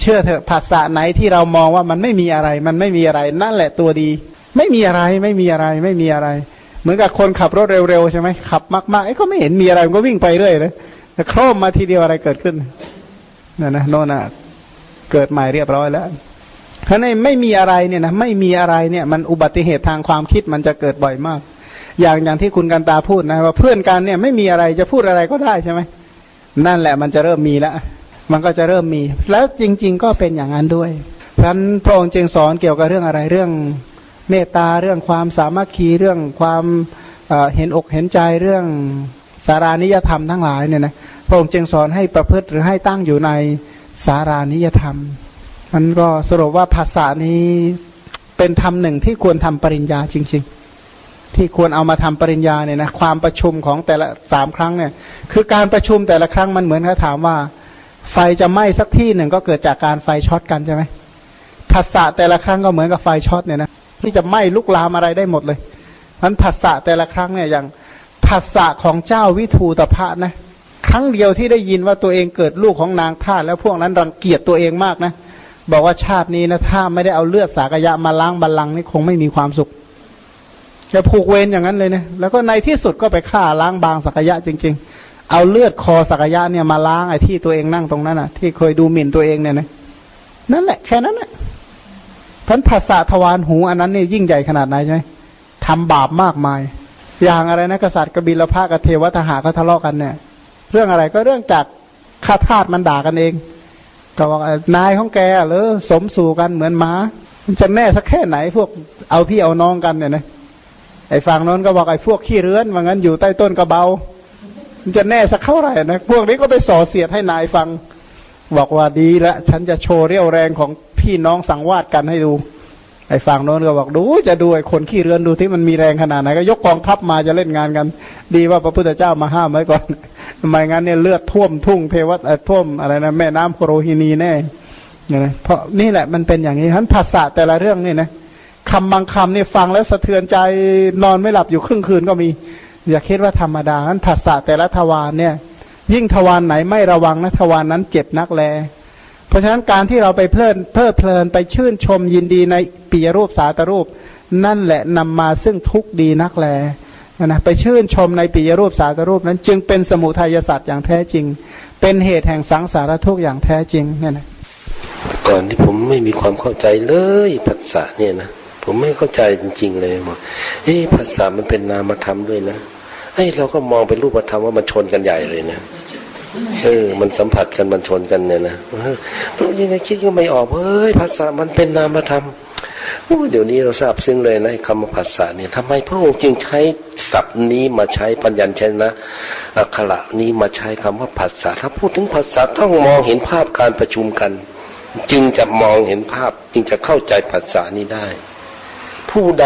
เชื่อเถอะภาษาไหนที่เรามองว่ามันไม่มีอะไร มันไม่มีอะไร นั่นแหละตัวดี ไม่มีอะไรไม่มีอะไรไม่มีอะไร เหมือนกับคนขับรถเร็วๆใช่ไหมขับมากๆไอ้ก็ไม่เห็นมีอะไรมันก็วิ่งไปเรื่อยเลยแต่โครมมาทีเดียวอะไรเกิดขึ้นนั่นนะโน่นอะ เกิดใหม่เรียบร้อยแล้วเพราะในไม่มีอะไรเนี่ยนะไม่มีอะไรเนี่ยมันอุบัติเหตุทางความคิดมันจะเกิดบ่อยมาก อย่างอย่างที่คุณกันตาพูดนะว่าเพื่อนกันเนี่ยไม่มีอะไรจะพูดอะไรก็ได้ใช่ไหมนั่นแหละมันจะเริ่มมีแล้วมันก็จะเริ่มมี แล้วจริง ๆ ก็เป็นอย่างนั้นด้วยเพราะนั้นพระองค์จึงสอนเกี่ยวกับเรื่องอะไรเรื่องเมตตาเรื่องความสามัคคีเรื่องความเห็นอกเห็นใจเรื่องสารานิยธรรมทั้งหลายเนี่ยนะพระองค์จึงสอนให้ประพฤติหรือให้ตั้งอยู่ใน สารานิยธรรม มันก็สรุปว่าภาษานี้เป็นธรรมหนึ่งที่ควรทำปริญญาจริง ๆ ที่ควรเอามาทำปริญญาเนี่ยนะความประชุมของแต่ละสามครั้งเนี่ย คือการประชุมแต่ละครั้งมันเหมือนเขาถามว่า ไฟจะไหม้สักที่หนึ่งก็เกิดจากการไฟช็อตกันใช่ไหมภาษาแต่ละครั้งก็เหมือนกับไฟช็อตเนี่ยนะที่จะไหม้ลุกลามอะไรได้หมดเลยมันภาษาแต่ละครั้งเนี่ยอย่างภาษาของเจ้าวิทูตภะนะ ครั้งเดียวที่ได้ยินว่าตัวเองเกิดลูกของนางทาสแล้วพวกนั้นรังเกียจตัวเองมากนะ บอกว่าชาตินี้นะถ้าไม่ได้เอาเลือดสากยะมาล้างบัลลังก์นี่คงไม่มีความสุขจะผูกเวรอย่างนั้นเลยนะแล้วก็ในที่สุดก็ไปฆ่าล้างบางสักยะจริง ๆ เอาเลือดคอสักยะเนี่ยมาล้างไอ้ที่ตัวเองนั่งตรงนั้นอะ ที่เคยดูหมิ่นตัวเองเนี่ยนะนั่นแหละแค่นั้นแหละพันภาษาทวารหูอันนั้นนี่ยิ่งใหญ่ขนาดไหนใช่ไหมทำบาปมากมาย อย่างอะไรนะกษัตริย์กบิลพากับเทวทหาก็ทะเลาะกันเนี่ย เรื่องอะไรก็เรื่องจากข้าทาสมันด่ากันเอง ก็บอกนายของแกหรือสมสู่กันเหมือนม้ามันจะแน่สักแค่ไหนพวกเอาพี่เอาน้องกันเนี่ยนะไอ้ฝั่งน้นก็บอกไอ้พวกขี้เรือนว่างั้นอยู่ใต้ต้นกระเบามันจะแน่สักเท่าไหร่นะพวกนี้ก็ไปส่อเสียดให้นายฟัง บอกว่าดีละฉันจะโชว์เรี่ยวแรงของพี่น้องสังวาสกันให้ดู ไอ้ฝั่งโน้นก็บอกดูจะดูไอ้คนขี้เรือนดูที่มันมีแรงขนาดไหนก็ยกกองทัพมาจะเล่นงานกัน ดีว่าพระพุทธเจ้ามาห้ามไว้ก่อนไม่งั้นเนี่ยเลือดท่วมทุ่งเทวะท่วมอะไรนะแม่น้ำโครฮินีแน่เนี่ยเพราะนี่แหละมันเป็นอย่างนี้ทั้นภาษาแต่ละเรื่องนี่นะคำบางคำเนี่ยฟังแล้วสะเทือนใจนอนไม่หลับอยู่ครึ่งคืนก็มี อย่าคิดว่าธรรมดาทั้นภาษาแต่ละทวารเนี่ย ยิ่งทวารไหนไม่ระวังนะทวารนนั้นเจ็บนักแล ราะฉะนั้นการที่เราไปเพลินเพลิดเพลินไปชื่นชมยินดีในปียรูปสาตรูป นั่นแหละนำมาซึ่งทุกดีนักแลนะไปชื่นชมในปิยรูปสาตรูปนั้น จึงเป็นสมุทัยศาสตร์อย่างแท้จริง เป็นเหตุแห่งสังสารทุกข์อย่างแท้จริงเนี่ยนะก่อนที่ผมไม่มีความเข้าใจเลยภาษาเนี่ยนะผมไม่เข้าใจจริง ๆ เลยบอกเอ้ภาษามันเป็นนามธรรมด้วยนะไอ้เราก็มองเป็นรูปธรรมว่ามันชนกันใหญ่เลยนะ เออ มันสัมผัสกันมันชนกันเนี่ยนะเออยังไงคิดก็ไม่ออกเฮ้ยภาษามันเป็นนามธรรมเดี๋ยวนี้เราทราบซึ้งเลยนะคำภาษาเนี่ยทำไมพระองค์จึงใช้ศัพท์นี้มาใช้ปัญญชนะอักขระนี้มาใช้คำว่าภาษา ถ้าพูดถึงภาษาต้องมองเห็นภาพการประชุมกัน จึงจะมองเห็นภาพ จึงจะเข้าใจภาษานี้ได้ ผู้ใด